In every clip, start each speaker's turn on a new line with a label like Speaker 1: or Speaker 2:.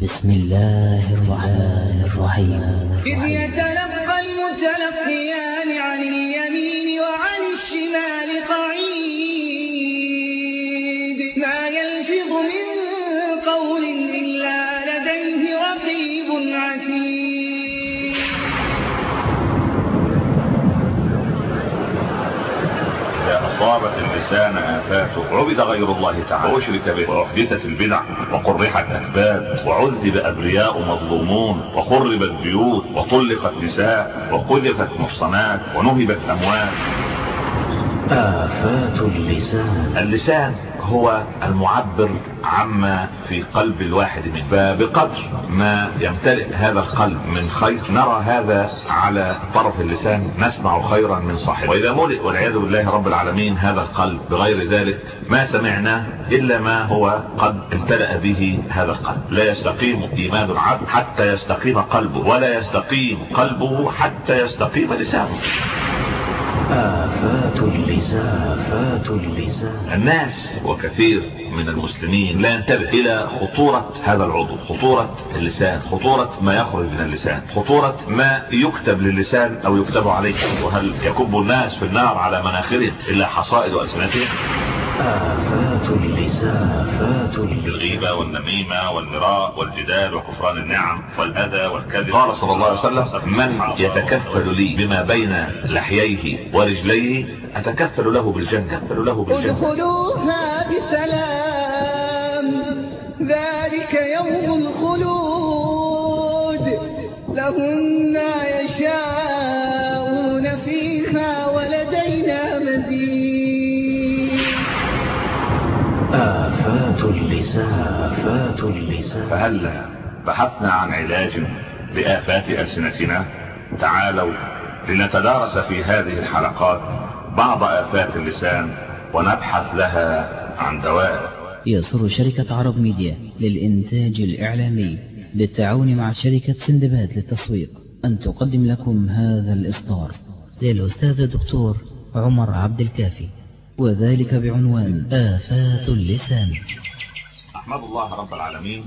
Speaker 1: بسم الله الرحمن الرحيم.
Speaker 2: إذ يتلقى المتلقيان عن اليمين وعن الشمال قعيد. ما يلفظ من قول إلا لديه رقيب عتيد.
Speaker 3: إذا أصابت اللسان آفاته عبد غير الله تعالى. وأشرك به وأحدثت البدع وقرحت أكباد. وعذب أبرياء مظلومون. وخربت بيوت. وطلقت نساء. وقذفت محصنات. ونهبت أموال
Speaker 1: آفات اللسان.
Speaker 3: اللسان. هو المعبر عما في قلب الواحد منه. فبقدر ما يمتلئ هذا القلب من خير نرى هذا على طرف اللسان نسمع خيرا من صاحبه. وإذا ملئ والعياذ بالله رب العالمين هذا القلب بغير ذلك ما سمعنا إلا ما هو قد امتلأ به هذا القلب. لا يستقيم إيمان العبد حتى يستقيم قلبه ولا يستقيم قلبه حتى يستقيم لسانه.
Speaker 1: آفات اللسان آفات اللسان
Speaker 3: الناس وكثير من المسلمين لا ينتبه إلى خطورة هذا العضو خطورة اللسان خطورة ما يخرج من اللسان خطورة ما يكتب للسان أو يكتب عليه. وهل يكب الناس في النار على مناخرهم إلا حصائد وألسنتهم؟
Speaker 1: آفات اللسان
Speaker 3: الغيبة والنميمة والمراء والجدال وكفران النعم والأذى والكذب. قال صلى الله عليه وسلم من يتكفل لي بما بين لحييه ورجليه أتكفل له بالجنة. أتكفل له بالجنة.
Speaker 2: ادخلوها بسلام. ذلك يوم الخلود. لهم ما
Speaker 1: آفات اللسان آفات اللسان
Speaker 3: فهل بحثنا عن علاج لآفات ألسنتنا؟ تعالوا لنتدارس في هذه الحلقات بعض آفات اللسان ونبحث لها عن دواء.
Speaker 4: يسر شركة عرب ميديا للإنتاج الإعلامي بالتعاون مع شركة سندباد للتسويق. أن تقدم لكم هذا الإصدار. للأستاذ الدكتور عمر عبد الكافي. وذلك بعنوان آفات اللسان.
Speaker 3: أحمد الله رب العالمين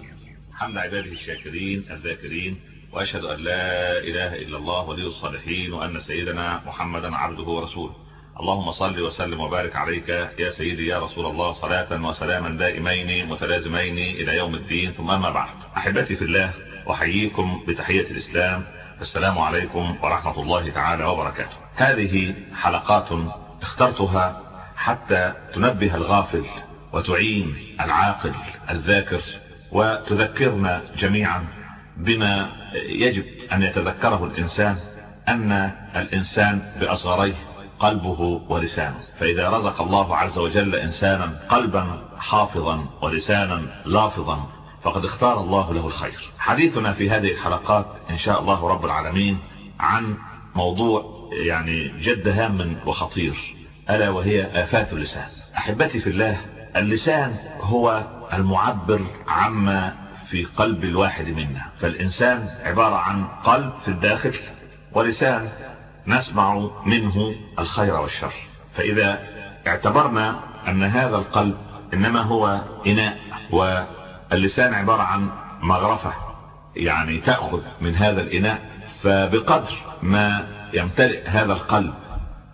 Speaker 3: حمد عباده الشاكرين الذاكرين وأشهد أن لا إله إلا الله ولي الصالحين وأن سيدنا محمدا عبده ورسوله. اللهم صل وسلم وبارك عليك يا سيدي يا رسول الله صلاة وسلاما دائمين متلازمين إلى يوم الدين ثم أما بعد. أحبتي في الله أحييكم بتحية الإسلام. السلام عليكم ورحمة الله تعالى وبركاته. هذه حلقات اخترتها حتى تنبه الغافل وتعين العاقل الذاكر وتذكرنا جميعا بما يجب أن يتذكره الإنسان أن الإنسان بأصغريه قلبه ولسانه. فإذا رزق الله عز وجل إنسانا قلبا حافظا ولسانا لافظا فقد اختار الله له الخير. حديثنا في هذه الحلقات إن شاء الله رب العالمين عن موضوع يعني جد هام وخطير ألا وهي آفات اللسان. أحبتي في الله اللسان هو المعبر عما في قلب الواحد منا. فالإنسان عبارة عن قلب في الداخل ولسان نسمع منه الخير والشر. فإذا اعتبرنا أن هذا القلب إنما هو إناء واللسان عبارة عن مغرفة يعني تأخذ من هذا الإناء فبقدر ما يمتلئ هذا القلب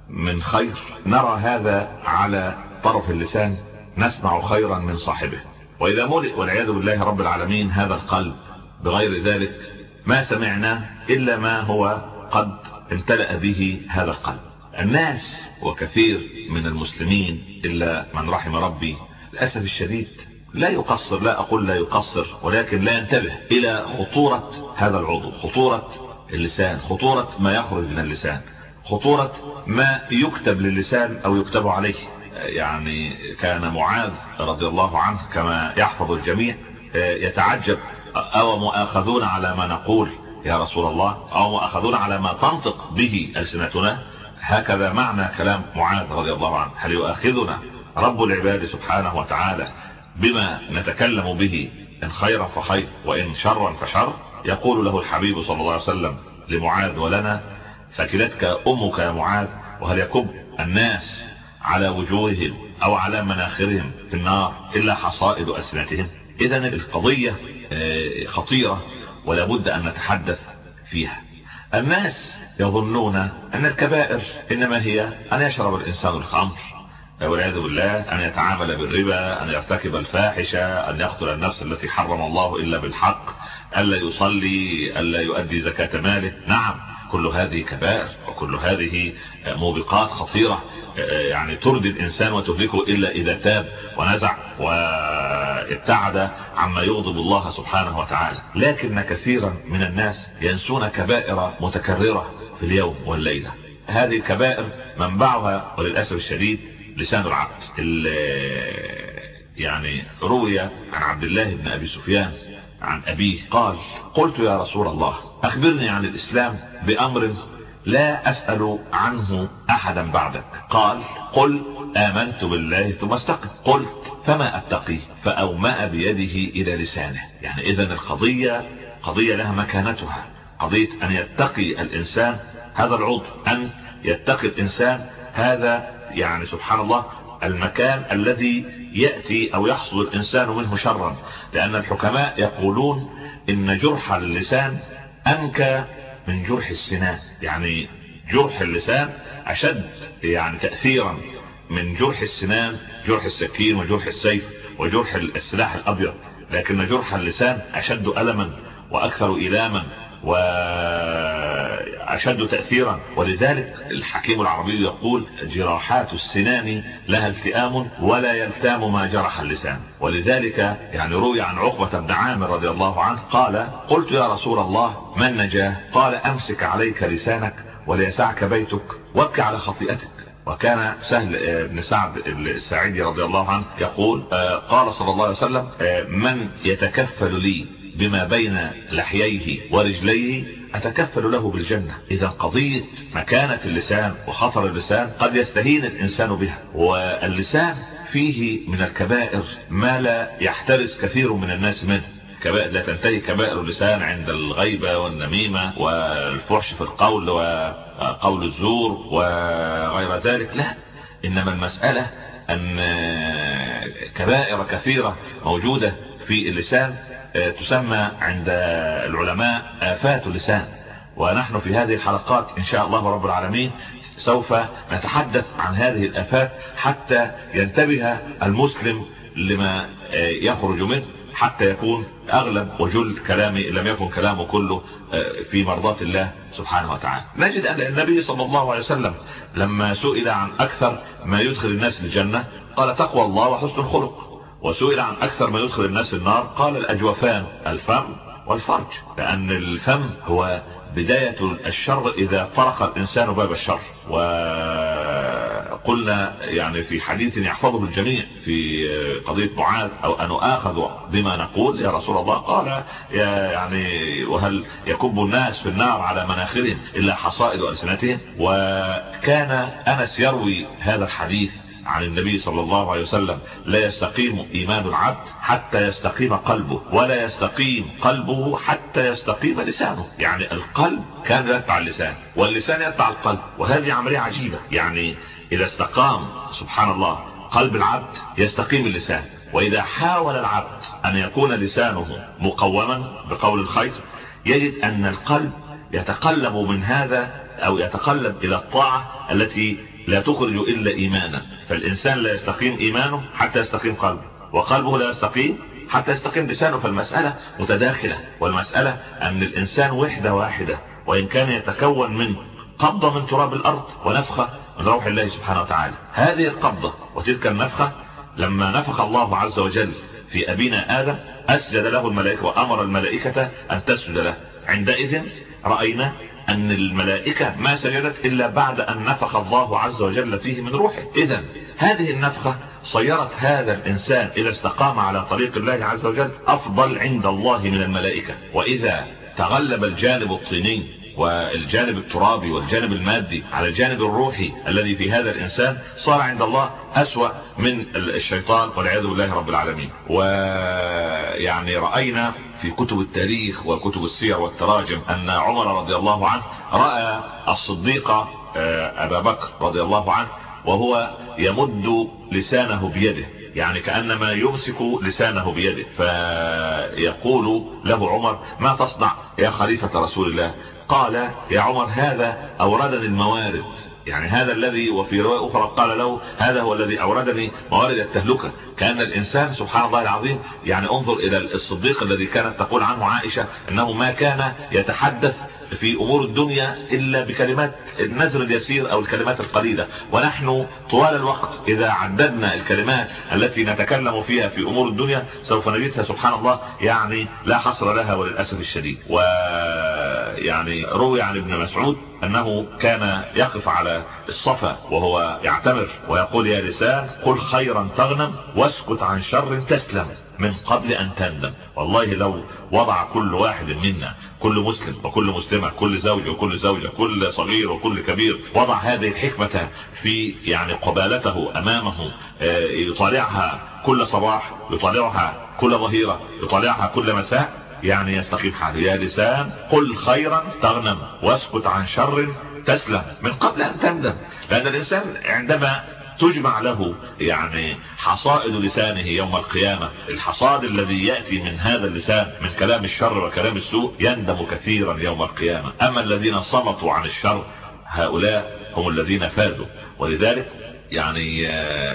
Speaker 3: من خير نرى هذا على طرف اللسان نسمع خيرا من صاحبه. وإذا ملئ والعياذ بالله رب العالمين هذا القلب بغير ذلك ما سمعنا إلا ما هو قد امتلأ به هذا القلب. الناس وكثير من المسلمين إلا من رحم ربي للأسف الشديد لا يقصر لا أقول لا يقصر ولكن لا ينتبه إلى خطورة هذا العضو خطورة اللسان خطورة ما يخرج من اللسان خطورة ما يكتب للسان أو يكتب عليه. يعني كان معاذ رضي الله عنه كما يحفظ الجميع يتعجب أو مؤاخذون على ما نقول يا رسول الله أو مؤاخذون على ما تنطق به ألسنتنا. هكذا معنى كلام معاذ رضي الله عنه. هل يؤاخذنا رب العباد سبحانه وتعالى بما نتكلم به إن خيرا فخير وإن شرا فشر؟ يقول له الحبيب صلى الله عليه وسلم لمعاذ ولنا ثكلتك أمك يا معاذ وهل يكب الناس على وجوههم أو على مناخرهم في النار إلا حصائد اسنتهم اذا القضية خطيرة ولا بد أن نتحدث فيها. الناس يظنون أن الكبائر إنما هي أن يشرب الإنسان الخمر. والعياذ بالله أن يتعامل بالربا أن يرتكب الفاحشة أن يقتل النفس التي حرم الله إلا بالحق ألا يصلي ألا يؤدي زكاة ماله. نعم كل هذه كبائر وكل هذه موبقات خطيرة يعني تردي الإنسان وتهلكه إلا إذا تاب ونزع وابتعد عما يغضب الله سبحانه وتعالى. لكن كثيرا من الناس ينسون كبائر متكررة في اليوم والليلة. هذه الكبائر منبعها وللأسف الشديد لسان العبد. يعني روي عن عبد الله بن أبي سفيان عن أبيه قال قلت يا رسول الله أخبرني عن الإسلام بأمر لا أسأل عنه أحدا بعدك. قال قل آمنت بالله ثم استقم. قلت فما أتقي؟ فأومأ بيده إلى لسانه. يعني إذا القضية قضية لها مكانتها. قضية أن يتقي الإنسان هذا العضو. أن يتقي الإنسان هذا يعني سبحان الله المكان الذي يأتي أو يحصل الإنسان منه شرا. لأن الحكماء يقولون إن جرح اللسان أنكى من جرح السنان يعني جرح اللسان أشد يعني تأثيرا من جرح السنان جرح السكين وجرح السيف وجرح السلاح الأبيض لكن جرح اللسان أشد ألما وأكثر إلاما وأشد تأثيرا. ولذلك الحكيم العربي يقول جراحات السنان لها التئام ولا يلتام ما جرح اللسان. ولذلك يعني روي عن عقبة بن عامر رضي الله عنه قال قلت يا رسول الله ما النجاة؟ قال أمسك عليك لسانك وليسعك بيتك وابكي على خطيئتك. وكان سهل بن سعد الساعدي رضي الله عنه يقول قال صلى الله عليه وسلم من يتكفل لي بما بين لحييه ورجليه أتكفل له بالجنة. إذا قضية مكانة اللسان وخطر اللسان قد يستهين الإنسان بها. واللسان فيه من الكبائر ما لا يحترس كثير من الناس منه. كبائر لا تنتهي كبائر اللسان عند الغيبة والنميمة والفحش في القول وقول الزور وغير ذلك. لا إنما المسألة أن كبائر كثيرة موجودة في اللسان تسمى عند العلماء آفات اللسان. ونحن في هذه الحلقات إن شاء الله رب العالمين سوف نتحدث عن هذه الآفات حتى ينتبه المسلم لما يخرج منه حتى يكون أغلب وجل كلامي لم يكن كلامه كله في مرضاة الله سبحانه وتعالى. نجد أن النبي صلى الله عليه وسلم لما سئل عن أكثر ما يدخل الناس للجنة قال تقوى الله وحسن الخلق. وسئل عن أكثر ما يدخل الناس النار قال الأجوفان الفم والفرج لأن الفم هو بداية الشر إذا طرق الإنسان باب الشر. وقلنا يعني في حديث يحفظه الجميع في قضية معاذ أو أن أخذ بما نقول يا رسول الله قال يعني وهل يكب الناس في النار على مناخرهم إلا حصائد ألسنتهم وكان أنس يروي هذا الحديث عن النبي صلى الله عليه وسلم لا يستقيم إيمان العبد حتى يستقيم قلبه ولا يستقيم قلبه حتى يستقيم لسانه. يعني القلب كان يتبع اللسان واللسان يتبع القلب وهذه عملية عجيبة. يعني إذا استقام سبحان الله قلب العبد يستقيم اللسان. وإذا حاول العبد أن يكون لسانه مقوما بقول الخير يجد أن القلب يتقلب من هذا أو يتقلب إلى الطاعة التي لا تخرج إلا إيمانا. فالإنسان لا يستقيم إيمانه حتى يستقيم قلبه. وقلبه لا يستقيم حتى يستقيم لسانه. فالمسألة متداخلة. والمسألة أن الإنسان وحدة واحدة وإن كان يتكون من قبضة من تراب الأرض ونفخة من روح الله سبحانه وتعالى. هذه القبضة وتلك النفخة لما نفخ الله عز وجل في أبينا آدم أسجد له الملائكة وأمر الملائكة أن تسجد له. عندئذ رأينا أن الملائكة ما سجدت إلا بعد أن نفخ الله عز وجل فيه من روحه. إذا هذه النفخة صيرت هذا الإنسان إذا استقام على طريق الله عز وجل أفضل عند الله من الملائكة. وإذا تغلب الجانب الطيني والجانب الترابي والجانب المادي على الجانب الروحي الذي في هذا الإنسان صار عند الله أسوأ من الشيطان والعياذ بالله رب العالمين. ويعني رأينا في كتب التاريخ وكتب السير والتراجم أن عمر رضي الله عنه رأى الصديق أبا بكر رضي الله عنه وهو يمد لسانه بيده يعني كأنما يمسك لسانه بيده فيقول له عمر ما تصنع يا خليفة رسول الله؟ قال يا عمر هذا أوردني الموارد. يعني هذا الذي وفي رواية أخرى قال له هذا هو الذي أوردني موارد التهلكة. كأن الإنسان سبحان الله العظيم يعني انظر إلى الصديق الذي كانت تقول عنه عائشة أنه ما كان يتحدث في أمور الدنيا إلا بكلمات النزر اليسير أو الكلمات القليلة. ونحن طوال الوقت إذا عددنا الكلمات التي نتكلم فيها في أمور الدنيا سوف نجدها سبحان الله يعني لا حصر لها وللأسف الشديد. ويعني روي عن ابن مسعود أنه كان يقف على الصفا وهو يعتمر ويقول يا لسان قل خيرا تغنم واسكت عن شر تسلم. من قبل أن تندم. والله لو وضع كل واحد منا كل مسلم وكل مسلمة كل زوج وكل زوجة كل صغير وكل كبير وضع هذه الحكمة في يعني قبالته أمامه يطالعها كل صباح يطالعها كل ظهيرة يطالعها كل مساء يعني يستقيم حاله. يا لسان قل خيرا تغنم واسكت عن شر تسلم. من قبل أن تندم. لأن الإنسان عندما تجمع له يعني حصائد لسانه يوم القيامة. الحصاد الذي يأتي من هذا اللسان من كلام الشر وكلام السوء يندم كثيرا يوم القيامة. أما الذين صمتوا عن الشر هؤلاء هم الذين فازوا. ولذلك يعني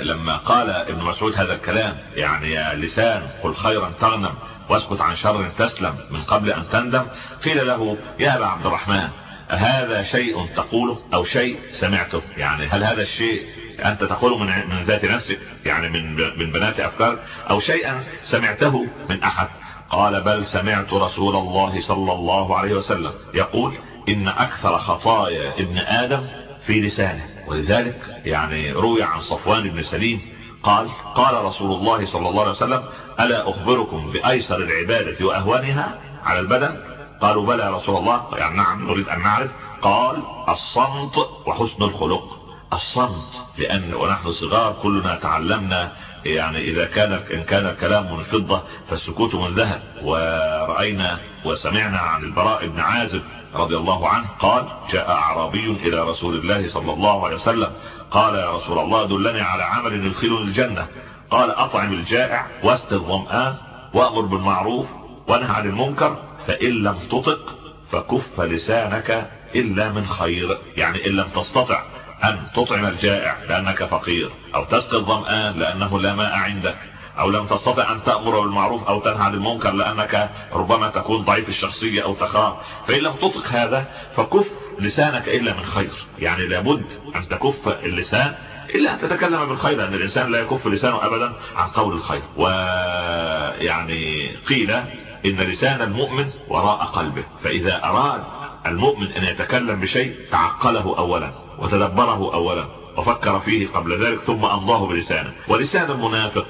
Speaker 3: لما قال ابن مسعود هذا الكلام يعني يا لسان قل خيرا تغنم واسكت عن شر تسلم من قبل أن تندم قيل له يا أبا عبد الرحمن هذا شيء تقوله أو شيء سمعته؟ يعني هل هذا الشيء أنت تقوله من من ذات نفسك؟ يعني من من بنات أفكار؟ أو شيئا سمعته من أحد؟ قال بل سمعت رسول الله صلى الله عليه وسلم يقول إن أكثر خطايا ابن آدم في لسانه. ولذلك يعني روي عن صفوان بن سليم قال قال رسول الله صلى الله عليه وسلم ألا أخبركم بأيسر العبادة وأهوانها على البدن؟ قالوا بلى يا رسول الله. يعني نعم نريد أن نعرف. قال الصمت وحسن الخلق. الصمت لأن ونحن صغار كلنا تعلمنا يعني إذا كان إن كان الكلام من فضة فالسكوت من ذهب. ورأينا وسمعنا عن البراء بن عازب رضي الله عنه قال جاء أعرابي إلى رسول الله صلى الله عليه وسلم. قال يا رسول الله دلني على عمل يدخلني الجنة. قال أطعم الجائع واسق الظمآن وأمر بالمعروف وانهى عن المنكر. فإن لم تطق فكف لسانك إلا من خير. يعني إن لم تستطع أن تطعم الجائع لأنك فقير أو تسقي الظمآن لأنه لا ماء عندك أو لم تستطع أن تأمر بالمعروف أو تنهى عن المنكر لأنك ربما تكون ضعيف الشخصية أو تخاف. فإن لم تطق هذا فكف لسانك إلا من خير. يعني لابد أن تكف اللسان إلا أن تتكلم بالخير لأن الإنسان لا يكف لسانه ابدا عن قول الخير. ويعني قيل إن لسان المؤمن وراء قلبه فإذا أراد المؤمن أن يتكلم بشيء تعقله اولا وتدبره اولا وفكر فيه قبل ذلك ثم أمضاه بلسانه. ولسان المنافق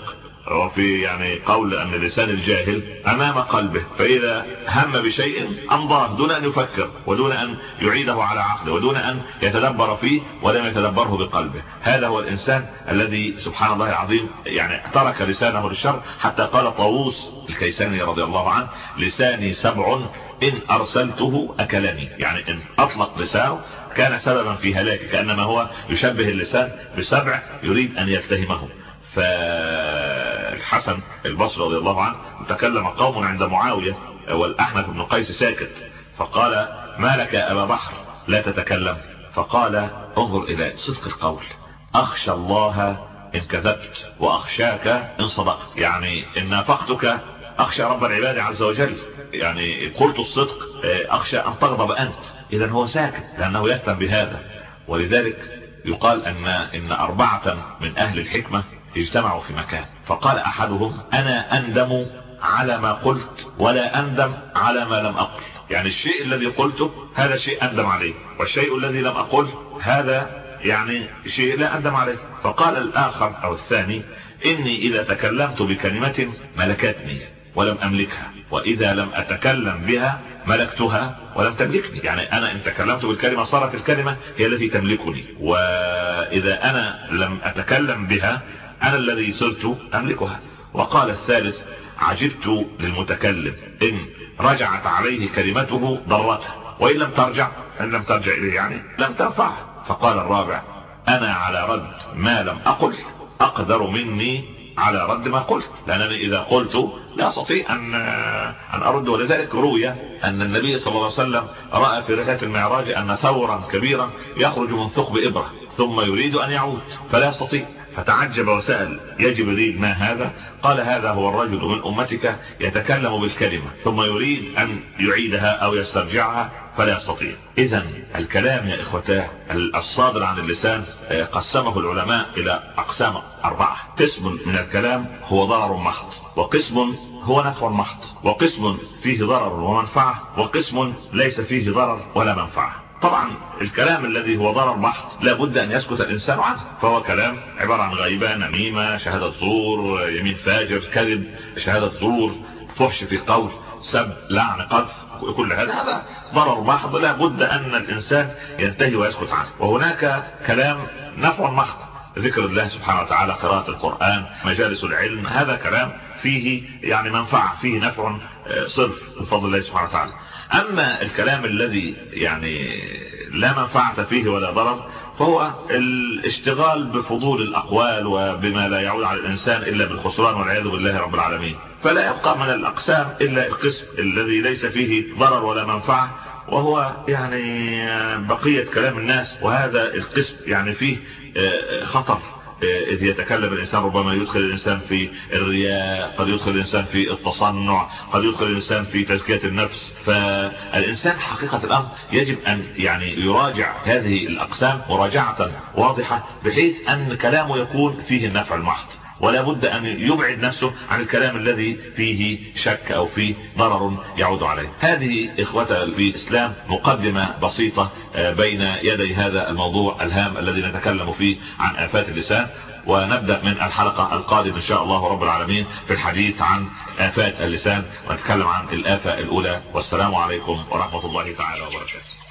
Speaker 3: وفي يعني قول أن لسان الجاهل أمام قلبه فإذا هم بشيء أمضاه دون أن يفكر ودون أن يعيده على عقله ودون أن يتدبر فيه ولم يتدبره بقلبه. هذا هو الإنسان الذي سبحان الله العظيم يعني ترك لسانه للشر حتى قال طاووس الكيساني رضي الله عنه لساني سبع إن أرسلته أكلني. يعني إن أطلق لسانه كان سببا في هلاكه كأنما هو يشبه اللسان بسبع يريد أن يلتهمه. فالحسن البصري رضي الله عنه تكلم قوم عند معاوية والأحنف بن قيس ساكت فقال ما لك يا أبا بحر؟ لا تتكلم. فقال انظر إلى صدق القول أخشى الله إن كذبت وأخشاك إن صدقت. يعني إن نافقتك أخشى رب العباد عز وجل. يعني قلت الصدق أخشى أن تغضب أنت. إذا هو ساكت لأنه يهتم بهذا. ولذلك يقال أن إن أربعة من أهل الحكمة اجتمعوا في مكان. فقال أحدهم أنا أندم على ما قلت ولا أندم على ما لم أقل. يعني الشيء الذي قلته هذا شيء أندم عليه. والشيء الذي لم أقل هذا يعني شيء لا أندم عليه. فقال الآخر أو الثاني إني إذا تكلمت بكلمة ملكتني ولم أملكها. وإذا لم أتكلم بها ملكتها ولم تملكني. يعني أنا إن تكلمت بالكلمة صارت الكلمة هي التي تملكني. وإذا أنا لم أتكلم بها أنا الذي صرت أملكها. وقال الثالث عجبت للمتكلم إن رجعت عليه كلمته ضرته. وإن لم ترجع إن لم ترجع إليه يعني لم تنفعه فقال الرابع أنا على رد ما لم أقل أقدر مني على رد ما قلت. لأنني إذا قلت لا أستطيع أن أن أرد. ولذلك روي أن النبي صلى الله عليه وسلم رأى في رحلة المعراج أن ثورا كبيرا يخرج من ثقب إبرة ثم يريد أن يعود فلا يستطيع. فتعجب وسأل يا جبريل ما هذا؟ قال هذا هو الرجل من أمتك يتكلم بالكلمة ثم يريد أن يعيدها أو يسترجعها فلا يستطيع. إذا الكلام يا إخوتاه الصادر عن اللسان قسمه العلماء إلى أقسام أربعة. قسم من الكلام هو ضرر محض وقسم هو نفع محض وقسم فيه ضرر ومنفعة وقسم ليس فيه ضرر ولا منفعة. طبعا الكلام الذي هو ضرر محض لابد أن يسكت الإنسان عنه فهو كلام عبارة عن غيبة نميمة شهادة زور يمين فاجر كذب شهادة زور فحش في قول سب لعن قذف كل هذا هذا ضرر محض لابد أن الإنسان ينتهي ويسكت عنه. وهناك كلام نفع محض ذكر الله سبحانه وتعالى قراءة القرآن مجالس العلم هذا كلام فيه يعني منفعة فيه نفع صرف بفضل الله سبحانه وتعالى. أما الكلام الذي يعني لا منفعة فيه ولا ضرر فهو الاشتغال بفضول الأقوال وبما لا يعود على الإنسان إلا بالخسران والعياذ بالله رب العالمين. فلا يبقى من الأقسام إلا القسم الذي ليس فيه ضرر ولا منفعة وهو يعني بقية كلام الناس وهذا القسم يعني فيه خطر. إذ يتكلم الإنسان ربما يدخل الإنسان في الرياء قد يدخل الإنسان في التصنع قد يدخل الإنسان في تزكية النفس. فالإنسان حقيقة الأمر يجب أن يعني يراجع هذه الأقسام مراجعة واضحة بحيث أن كلامه يكون فيه النفع المحض. ولا بد أن يبعد نفسه عن الكلام الذي فيه شك أو فيه ضرر يعود عليه. هذه إخوة في الإسلام مقدمة بسيطة بين يدي هذا الموضوع الهام الذي نتكلم فيه عن آفات اللسان. ونبدأ من الحلقة القادمة إن شاء الله رب العالمين في الحديث عن آفات اللسان ونتكلم عن الآفة الأولى. والسلام عليكم ورحمة الله تعالى وبركاته.